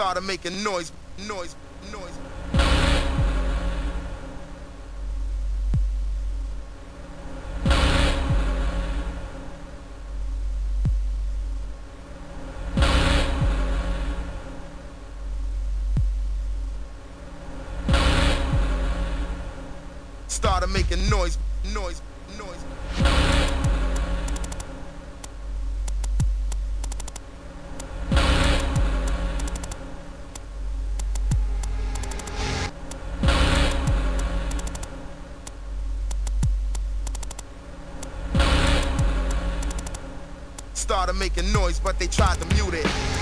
started making noise, noise, noise. Started making noise, noise, noise. Started making noise, but they tried to mute it.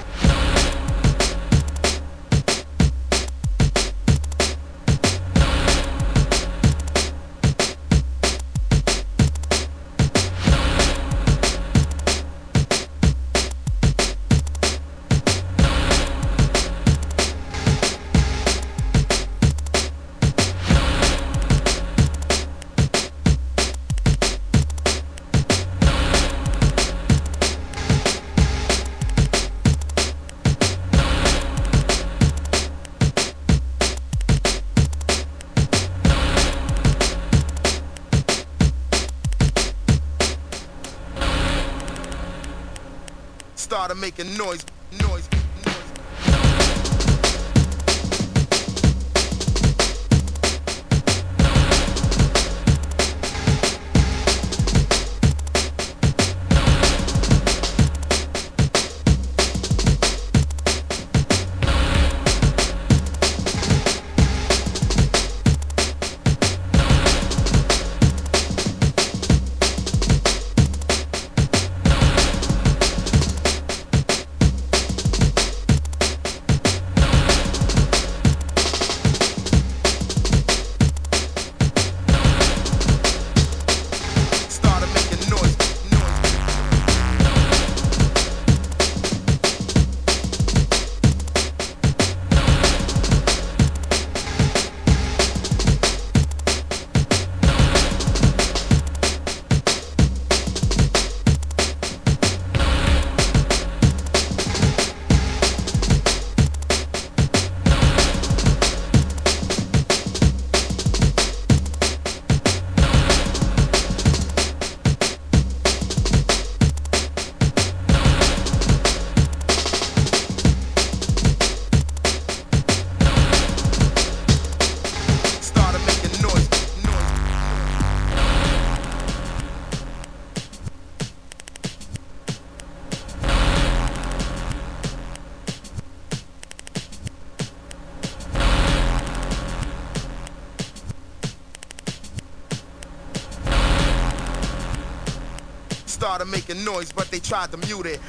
Started making noise, noise, Started making noise, but they tried to mute it.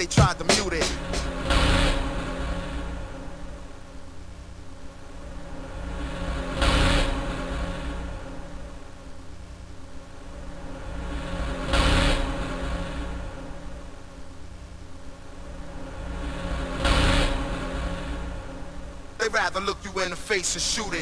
They tried to mute it. They rather look you in the face and shoot it.